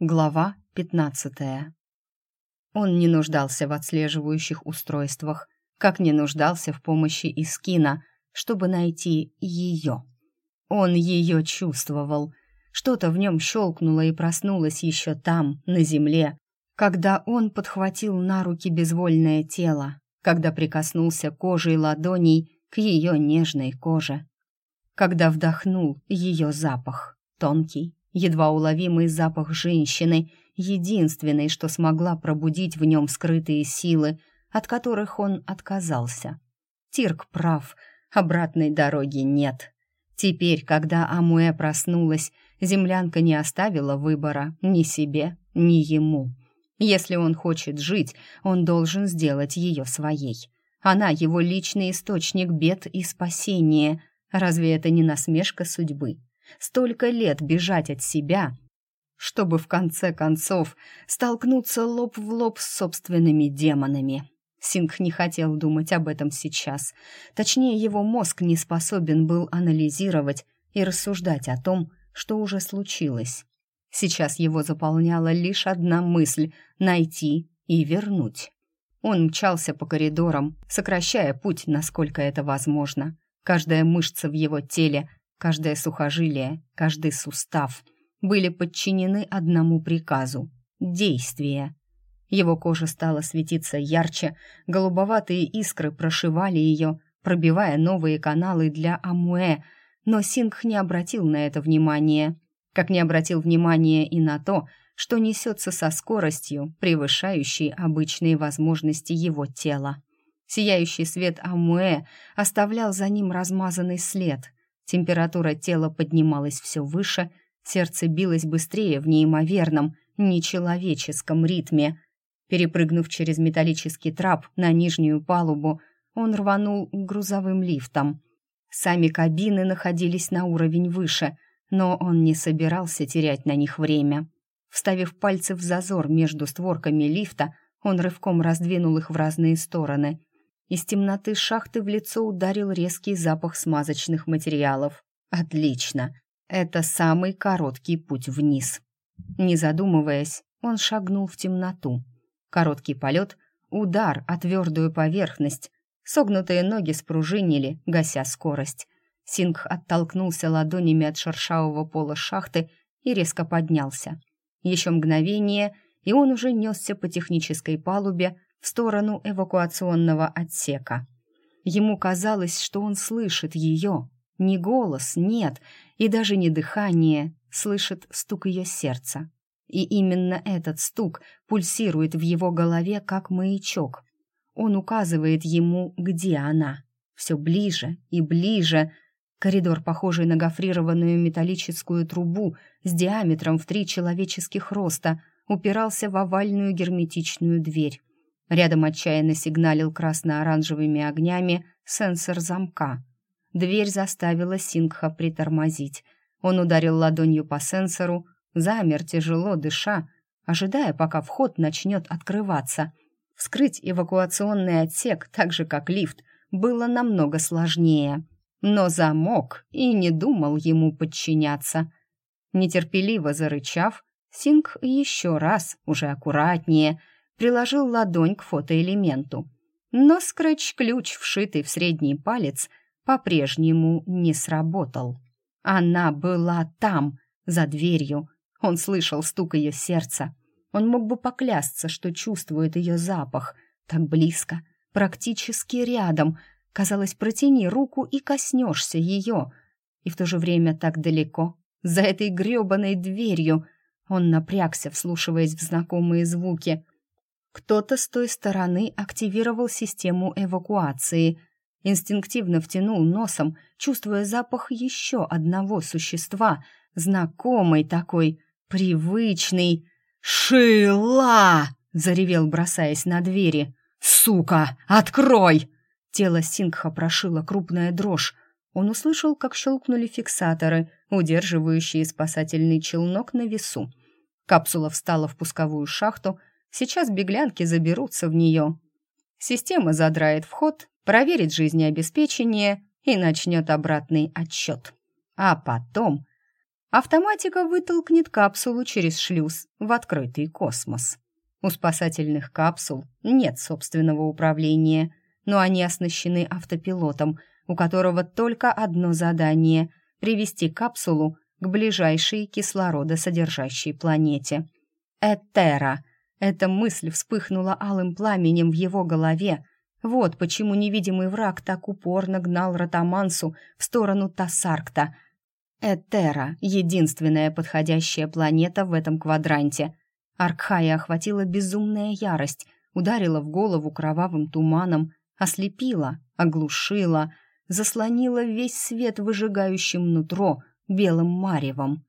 Глава 15. Он не нуждался в отслеживающих устройствах, как не нуждался в помощи Искина, чтобы найти ее. Он ее чувствовал. Что-то в нем щелкнуло и проснулось еще там, на земле, когда он подхватил на руки безвольное тело, когда прикоснулся кожей ладоней к ее нежной коже, когда вдохнул ее запах, тонкий, едва уловимый запах женщины, единственной, что смогла пробудить в нем скрытые силы, от которых он отказался. Тирк прав, обратной дороги нет. Теперь, когда Амуэ проснулась, землянка не оставила выбора ни себе, ни ему. Если он хочет жить, он должен сделать ее своей. Она его личный источник бед и спасения. Разве это не насмешка судьбы? Столько лет бежать от себя, чтобы в конце концов столкнуться лоб в лоб с собственными демонами. Синг не хотел думать об этом сейчас. Точнее, его мозг не способен был анализировать и рассуждать о том, что уже случилось. Сейчас его заполняла лишь одна мысль — найти и вернуть. Он мчался по коридорам, сокращая путь, насколько это возможно. Каждая мышца в его теле Каждое сухожилие, каждый сустав были подчинены одному приказу — действие. Его кожа стала светиться ярче, голубоватые искры прошивали ее, пробивая новые каналы для Амуэ, но Сингх не обратил на это внимания, как не обратил внимания и на то, что несется со скоростью, превышающей обычные возможности его тела. Сияющий свет Амуэ оставлял за ним размазанный след — Температура тела поднималась все выше, сердце билось быстрее в неимоверном, нечеловеческом ритме. Перепрыгнув через металлический трап на нижнюю палубу, он рванул грузовым лифтом. Сами кабины находились на уровень выше, но он не собирался терять на них время. Вставив пальцы в зазор между створками лифта, он рывком раздвинул их в разные стороны. Из темноты шахты в лицо ударил резкий запах смазочных материалов. Отлично. Это самый короткий путь вниз. Не задумываясь, он шагнул в темноту. Короткий полет, удар о твердую поверхность. Согнутые ноги спружинили, гася скорость. Сингх оттолкнулся ладонями от шершавого пола шахты и резко поднялся. Еще мгновение, и он уже несся по технической палубе, в сторону эвакуационного отсека. Ему казалось, что он слышит ее. Не голос, нет, и даже не дыхание, слышит стук ее сердца. И именно этот стук пульсирует в его голове, как маячок. Он указывает ему, где она. Все ближе и ближе. Коридор, похожий на гофрированную металлическую трубу с диаметром в три человеческих роста, упирался в овальную герметичную дверь. Рядом отчаянно сигналил красно-оранжевыми огнями сенсор замка. Дверь заставила Сингха притормозить. Он ударил ладонью по сенсору, замер, тяжело дыша, ожидая, пока вход начнет открываться. Вскрыть эвакуационный отсек, так же как лифт, было намного сложнее. Но замок и не думал ему подчиняться. Нетерпеливо зарычав, Синг еще раз, уже аккуратнее, приложил ладонь к фотоэлементу. Но скретч-ключ, вшитый в средний палец, по-прежнему не сработал. Она была там, за дверью. Он слышал стук ее сердца. Он мог бы поклясться, что чувствует ее запах. Так близко, практически рядом. Казалось, протяни руку и коснешься ее. И в то же время так далеко, за этой гребаной дверью. Он напрягся, вслушиваясь в знакомые звуки — кто-то с той стороны активировал систему эвакуации. Инстинктивно втянул носом, чувствуя запах еще одного существа, знакомый такой, привычный. «Шила!» — заревел, бросаясь на двери. «Сука! Открой!» Тело Сингха прошило крупная дрожь. Он услышал, как щелкнули фиксаторы, удерживающие спасательный челнок на весу. Капсула встала в пусковую шахту, Сейчас беглянки заберутся в нее. Система задрает вход, проверит жизнеобеспечение и начнет обратный отсчет. А потом... Автоматика вытолкнет капсулу через шлюз в открытый космос. У спасательных капсул нет собственного управления, но они оснащены автопилотом, у которого только одно задание — привести капсулу к ближайшей кислородосодержащей планете. Этера. Эта мысль вспыхнула алым пламенем в его голове. Вот почему невидимый враг так упорно гнал Ротамансу в сторону Тассаркта. Этера — единственная подходящая планета в этом квадранте. Аркхая охватила безумная ярость, ударила в голову кровавым туманом, ослепила, оглушила, заслонила весь свет выжигающим нутро белым маревом.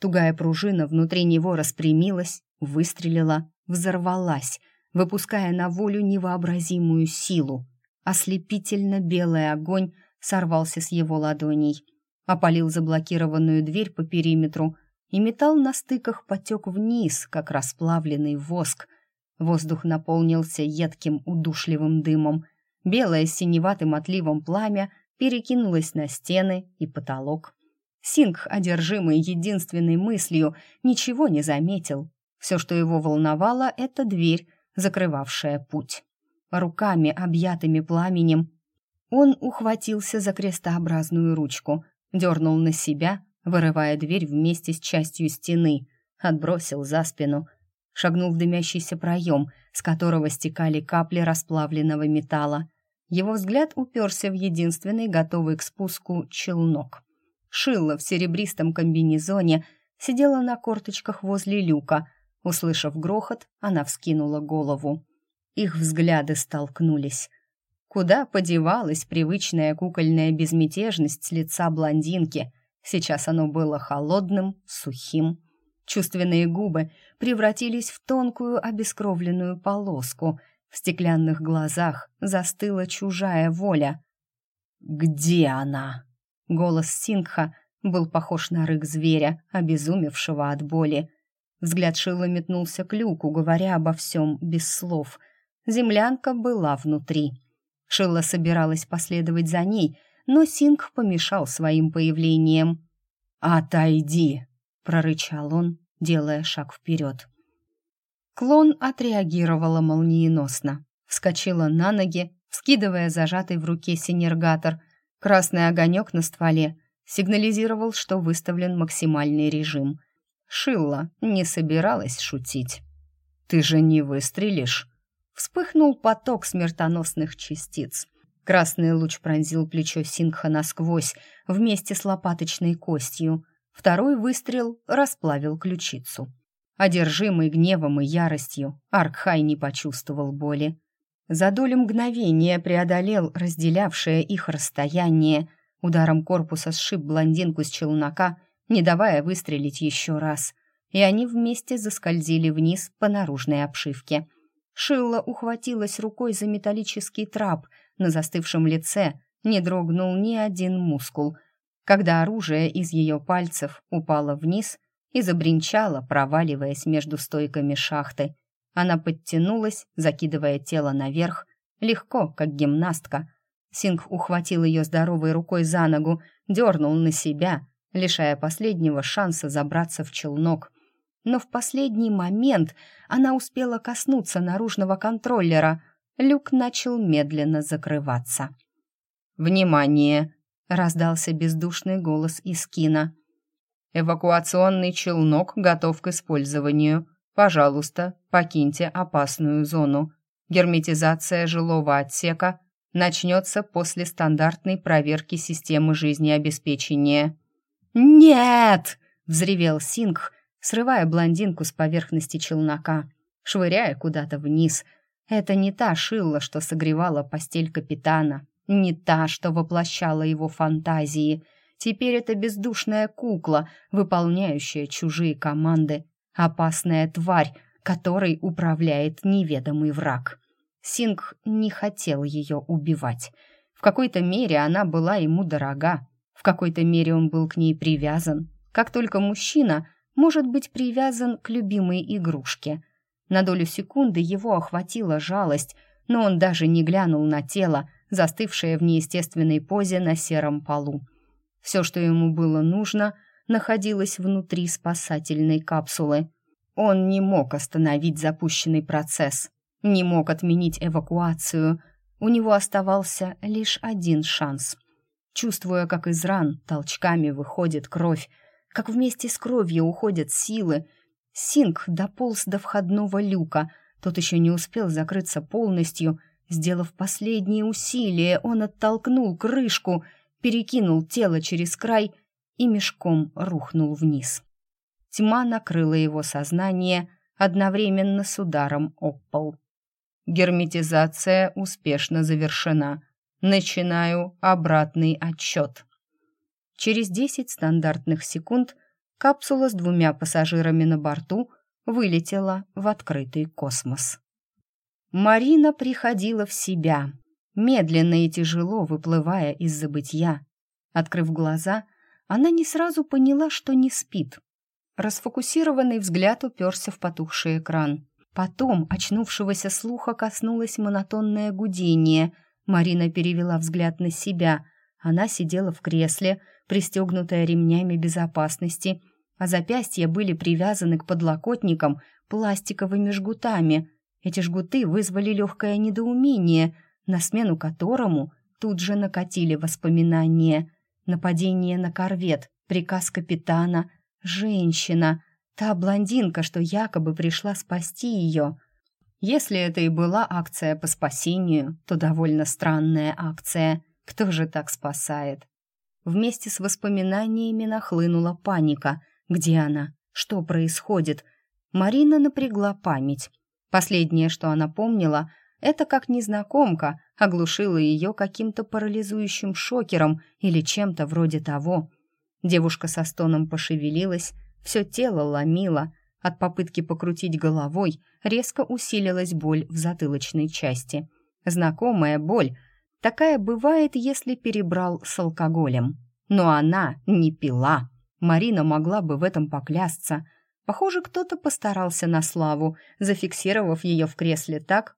Тугая пружина внутри него распрямилась, выстрелила, взорвалась, выпуская на волю невообразимую силу. Ослепительно белый огонь сорвался с его ладоней, опалил заблокированную дверь по периметру, и металл на стыках потек вниз, как расплавленный воск. Воздух наполнился едким удушливым дымом. Белое с синеватым отливом пламя перекинулось на стены и потолок. Сингх, одержимый единственной мыслью, ничего не заметил. Все, что его волновало, это дверь, закрывавшая путь. Руками, объятыми пламенем, он ухватился за крестообразную ручку, дернул на себя, вырывая дверь вместе с частью стены, отбросил за спину, шагнул в дымящийся проем, с которого стекали капли расплавленного металла. Его взгляд уперся в единственный готовый к спуску челнок. Шилла в серебристом комбинезоне сидела на корточках возле люка. Услышав грохот, она вскинула голову. Их взгляды столкнулись. Куда подевалась привычная кукольная безмятежность лица блондинки? Сейчас оно было холодным, сухим. Чувственные губы превратились в тонкую обескровленную полоску. В стеклянных глазах застыла чужая воля. «Где она?» Голос Сингха был похож на рык зверя, обезумевшего от боли. Взгляд Шилла метнулся к люку, говоря обо всем без слов. Землянка была внутри. Шилла собиралась последовать за ней, но Синг помешал своим появлением. «Отойди!» — прорычал он, делая шаг вперед. Клон отреагировала молниеносно. Вскочила на ноги, вскидывая зажатый в руке синергатор. Красный огонек на стволе сигнализировал, что выставлен максимальный режим. Шилла не собиралась шутить. «Ты же не выстрелишь!» Вспыхнул поток смертоносных частиц. Красный луч пронзил плечо Сингха насквозь, вместе с лопаточной костью. Второй выстрел расплавил ключицу. Одержимый гневом и яростью, Аркхай не почувствовал боли. За долю мгновения преодолел разделявшее их расстояние, ударом корпуса сшиб блондинку с челнока, не давая выстрелить еще раз, и они вместе заскользили вниз по наружной обшивке — Шилла ухватилась рукой за металлический трап, на застывшем лице не дрогнул ни один мускул. Когда оружие из ее пальцев упало вниз и забринчало, проваливаясь между стойками шахты, она подтянулась, закидывая тело наверх, легко, как гимнастка. Синг ухватил ее здоровой рукой за ногу, дернул на себя, лишая последнего шанса забраться в челнок — но в последний момент она успела коснуться наружного контроллера. Люк начал медленно закрываться. «Внимание!» — раздался бездушный голос из кино. «Эвакуационный челнок готов к использованию. Пожалуйста, покиньте опасную зону. Герметизация жилого отсека начнется после стандартной проверки системы жизнеобеспечения». «Нет!» — взревел Сингх, срывая блондинку с поверхности челнока, швыряя куда-то вниз. Это не та шилла, что согревала постель капитана, не та, что воплощала его фантазии. Теперь это бездушная кукла, выполняющая чужие команды, опасная тварь, которой управляет неведомый враг. Синг не хотел ее убивать. В какой-то мере она была ему дорога, в какой-то мере он был к ней привязан. Как только мужчина может быть привязан к любимой игрушке. На долю секунды его охватила жалость, но он даже не глянул на тело, застывшее в неестественной позе на сером полу. Все, что ему было нужно, находилась внутри спасательной капсулы. Он не мог остановить запущенный процесс, не мог отменить эвакуацию. У него оставался лишь один шанс. Чувствуя, как из ран толчками выходит кровь, как вместе с кровью уходят силы, Синг дополз до входного люка. Тот еще не успел закрыться полностью. Сделав последние усилия, он оттолкнул крышку, перекинул тело через край и мешком рухнул вниз. Тьма накрыла его сознание одновременно с ударом об пол. Герметизация успешно завершена. Начинаю обратный отчет. Через 10 стандартных секунд капсула с двумя пассажирами на борту вылетела в открытый космос. Марина приходила в себя, медленно и тяжело выплывая из забытья. Открыв глаза, она не сразу поняла, что не спит. Расфокусированный взгляд уперся в потухший экран. Потом очнувшегося слуха коснулось монотонное гудение. Марина перевела взгляд на себя. Она сидела в кресле, пристегнутая ремнями безопасности, а запястья были привязаны к подлокотникам пластиковыми жгутами. Эти жгуты вызвали легкое недоумение, на смену которому тут же накатили воспоминания — Нападение на корвет, приказ капитана, женщина, та блондинка, что якобы пришла спасти ее. Если это и была акция по спасению, то довольно странная акция. Кто же так спасает? Вместе с воспоминаниями нахлынула паника. Где она? Что происходит? Марина напрягла память. Последнее, что она помнила, это как незнакомка оглушила ее каким-то парализующим шокером или чем-то вроде того. Девушка со стоном пошевелилась, все тело ломило. От попытки покрутить головой резко усилилась боль в затылочной части. Знакомая боль. Такая бывает, если перебрал с алкоголем. Но она не пила. Марина могла бы в этом поклясться. Похоже, кто-то постарался на славу, зафиксировав ее в кресле так,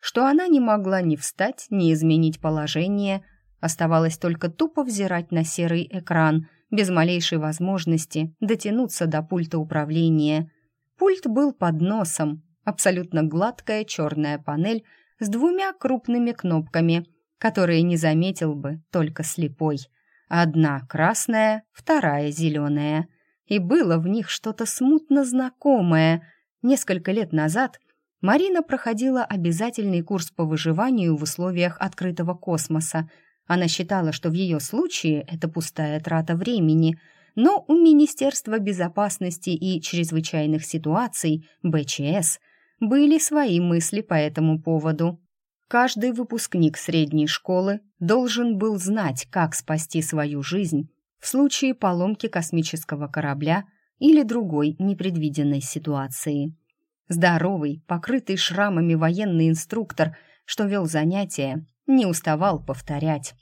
что она не могла ни встать, ни изменить положение, оставалось только тупо взирать на серый экран, без малейшей возможности дотянуться до пульта управления. Пульт был под носом, абсолютно гладкая черная панель с двумя крупными кнопками, которые не заметил бы только слепой. Одна красная, вторая зеленая. И было в них что-то смутно знакомое. Несколько лет назад Марина проходила обязательный курс по выживанию в условиях открытого космоса. Она считала, что в ее случае это пустая трата времени, но у Министерства безопасности и чрезвычайных ситуаций, БЧС, были свои мысли по этому поводу. Каждый выпускник средней школы должен был знать, как спасти свою жизнь в случае поломки космического корабля или другой непредвиденной ситуации. Здоровый, покрытый шрамами военный инструктор, что вел занятия, не уставал повторять.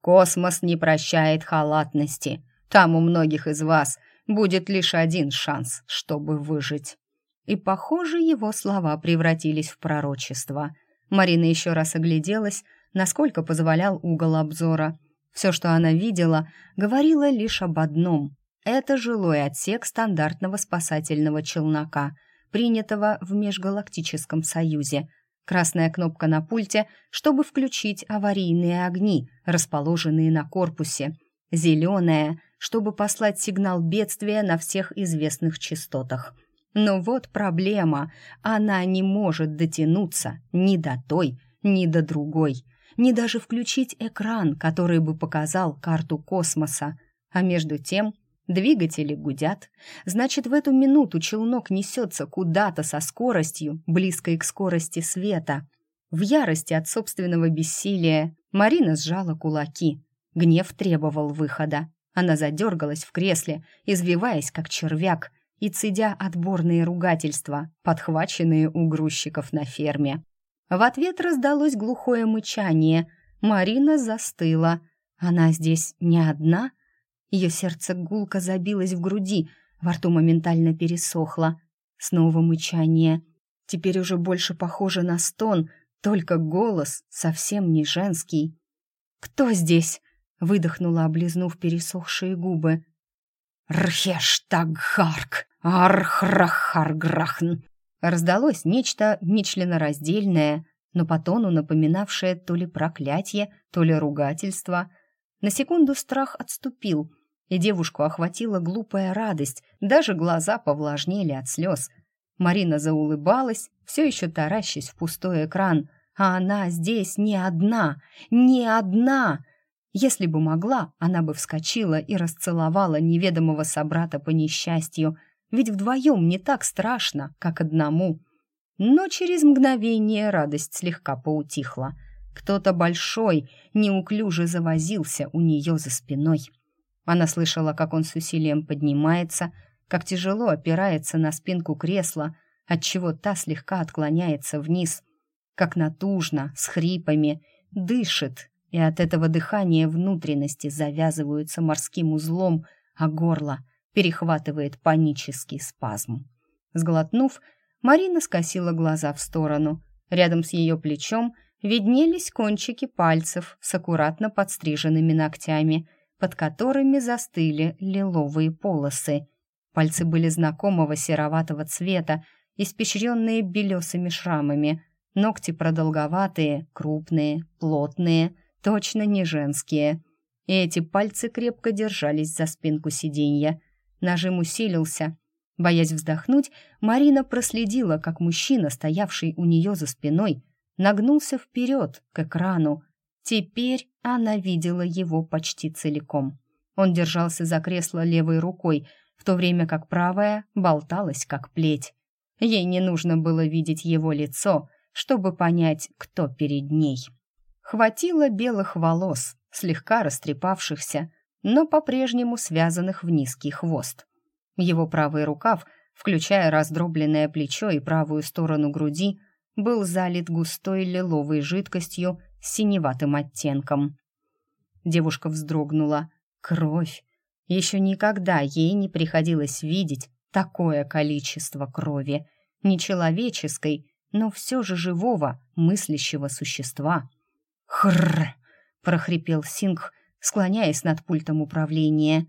«Космос не прощает халатности. Там у многих из вас будет лишь один шанс, чтобы выжить». И, похоже, его слова превратились в пророчество. Марина еще раз огляделась, насколько позволял угол обзора. Все, что она видела, говорило лишь об одном. Это жилой отсек стандартного спасательного челнока — принятого в Межгалактическом Союзе. Красная кнопка на пульте, чтобы включить аварийные огни, расположенные на корпусе. Зеленая, чтобы послать сигнал бедствия на всех известных частотах. Но вот проблема. Она не может дотянуться ни до той, ни до другой. Ни даже включить экран, который бы показал карту космоса. А между тем Двигатели гудят. Значит, в эту минуту челнок несется куда-то со скоростью, близкой к скорости света. В ярости от собственного бессилия Марина сжала кулаки. Гнев требовал выхода. Она задергалась в кресле, извиваясь, как червяк, и цедя отборные ругательства, подхваченные у грузчиков на ферме. В ответ раздалось глухое мычание. Марина застыла. Она здесь не одна? Ее сердце гулко забилось в груди, во рту моментально пересохло. Снова мычание. Теперь уже больше похоже на стон, только голос совсем не женский. «Кто здесь?» — выдохнула, облизнув пересохшие губы. «Рхештагхарк! Архрахарграхн!» Раздалось нечто нечленораздельное, но по тону напоминавшее то ли проклятие, то ли ругательство. На секунду страх отступил, и девушку охватила глупая радость, даже глаза повлажнели от слез. Марина заулыбалась, все еще таращась в пустой экран, а она здесь не одна, не одна. Если бы могла, она бы вскочила и расцеловала неведомого собрата по несчастью, ведь вдвоем не так страшно, как одному. Но через мгновение радость слегка поутихла. Кто-то большой неуклюже завозился у нее за спиной. Она слышала, как он с усилием поднимается, как тяжело опирается на спинку кресла, отчего та слегка отклоняется вниз, как натужно, с хрипами, дышит, и от этого дыхания внутренности завязываются морским узлом, а горло перехватывает панический спазм. Сглотнув, Марина скосила глаза в сторону. Рядом с ее плечом виднелись кончики пальцев с аккуратно подстриженными ногтями, под которыми застыли лиловые полосы. Пальцы были знакомого сероватого цвета, испещренные белесыми шрамами. Ногти продолговатые, крупные, плотные, точно не женские. И эти пальцы крепко держались за спинку сиденья. Нажим усилился. Боясь вздохнуть, Марина проследила, как мужчина, стоявший у нее за спиной, нагнулся вперед к экрану. Теперь она видела его почти целиком. Он держался за кресло левой рукой, в то время как правая болталась, как плеть. Ей не нужно было видеть его лицо, чтобы понять, кто перед ней. Хватило белых волос, слегка растрепавшихся, но по-прежнему связанных в низкий хвост. Его правый рукав, включая раздробленное плечо и правую сторону груди, был залит густой лиловой жидкостью с синеватым оттенком. Девушка вздрогнула. Кровь. Еще никогда ей не приходилось видеть такое количество крови. Нечеловеческой, но все же живого, мыслящего существа. «Хрррр!» — прохрипел Сингх, склоняясь над пультом управления.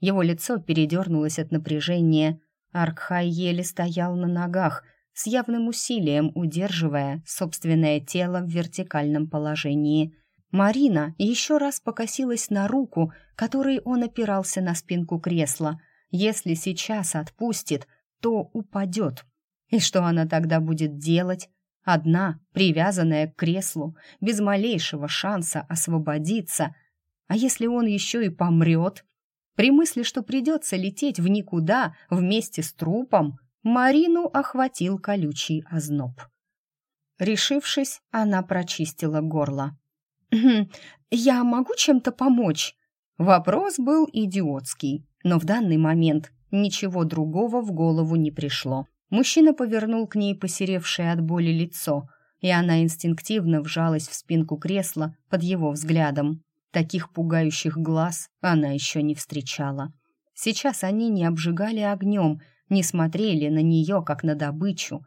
Его лицо передернулось от напряжения. Аркхай еле стоял на ногах, с явным усилием удерживая собственное тело в вертикальном положении. Марина еще раз покосилась на руку, которой он опирался на спинку кресла. Если сейчас отпустит, то упадет. И что она тогда будет делать? Одна, привязанная к креслу, без малейшего шанса освободиться. А если он еще и помрет? При мысли, что придется лететь в никуда вместе с трупом, Марину охватил колючий озноб. Решившись, она прочистила горло. «Хм, «Я могу чем-то помочь?» Вопрос был идиотский, но в данный момент ничего другого в голову не пришло. Мужчина повернул к ней посеревшее от боли лицо, и она инстинктивно вжалась в спинку кресла под его взглядом. Таких пугающих глаз она еще не встречала. Сейчас они не обжигали огнем, не смотрели на нее, как на добычу.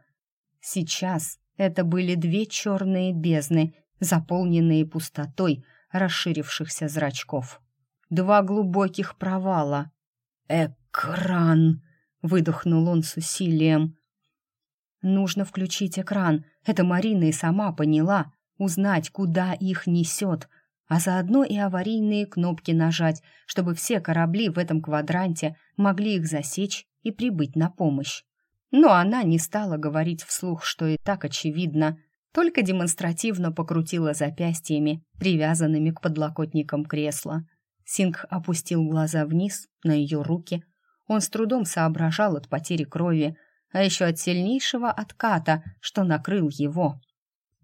Сейчас это были две черные бездны, заполненные пустотой расширившихся зрачков. Два глубоких провала. «Экран!» — выдохнул он с усилием. «Нужно включить экран. Это Марина и сама поняла. Узнать, куда их несет а заодно и аварийные кнопки нажать, чтобы все корабли в этом квадранте могли их засечь и прибыть на помощь. Но она не стала говорить вслух, что и так очевидно, только демонстративно покрутила запястьями, привязанными к подлокотникам кресла. Синг опустил глаза вниз на ее руки. Он с трудом соображал от потери крови, а еще от сильнейшего отката, что накрыл его.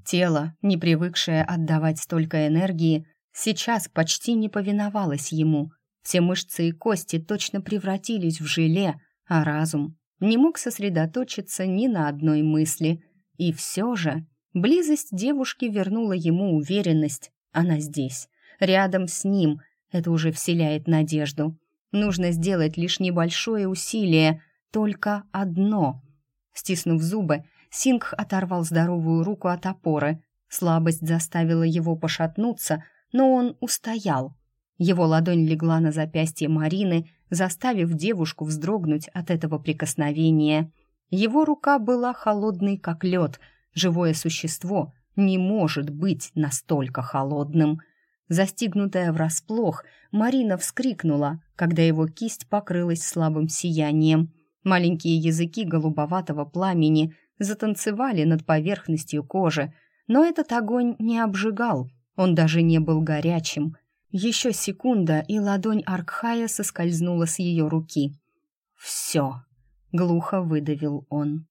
Тело, не привыкшее отдавать столько энергии, сейчас почти не повиновалось ему. Все мышцы и кости точно превратились в желе, а разум не мог сосредоточиться ни на одной мысли. И все же близость девушки вернула ему уверенность. Она здесь, рядом с ним. Это уже вселяет надежду. Нужно сделать лишь небольшое усилие, только одно. Стиснув зубы, Сингх оторвал здоровую руку от опоры. Слабость заставила его пошатнуться, но он устоял. Его ладонь легла на запястье Марины, заставив девушку вздрогнуть от этого прикосновения. Его рука была холодной, как лед. Живое существо не может быть настолько холодным. Застигнутая врасплох, Марина вскрикнула, когда его кисть покрылась слабым сиянием. Маленькие языки голубоватого пламени затанцевали над поверхностью кожи, но этот огонь не обжигал, он даже не был горячим. Еще секунда, и ладонь Аркхая соскользнула с ее руки. «Все», — глухо выдавил он.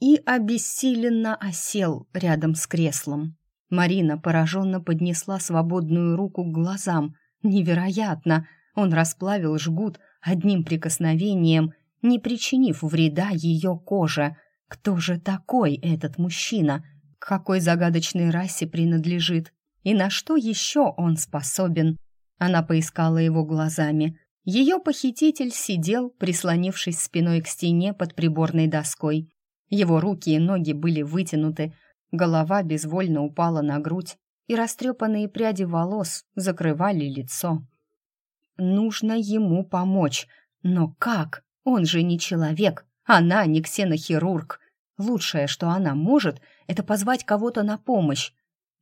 И обессиленно осел рядом с креслом. Марина пораженно поднесла свободную руку к глазам. Невероятно! Он расплавил жгут одним прикосновением, не причинив вреда ее коже. Кто же такой этот мужчина? К какой загадочной расе принадлежит? И на что еще он способен? Она поискала его глазами. Ее похититель сидел, прислонившись спиной к стене под приборной доской. Его руки и ноги были вытянуты, голова безвольно упала на грудь, и растрепанные пряди волос закрывали лицо. Нужно ему помочь. Но как? Он же не человек, она не ксенохирург. Лучшее, что она может, это позвать кого-то на помощь.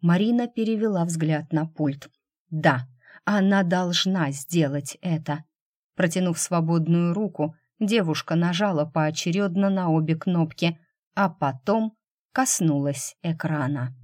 Марина перевела взгляд на пульт. Да, она должна сделать это. Протянув свободную руку, девушка нажала поочередно на обе кнопки, а потом коснулась экрана.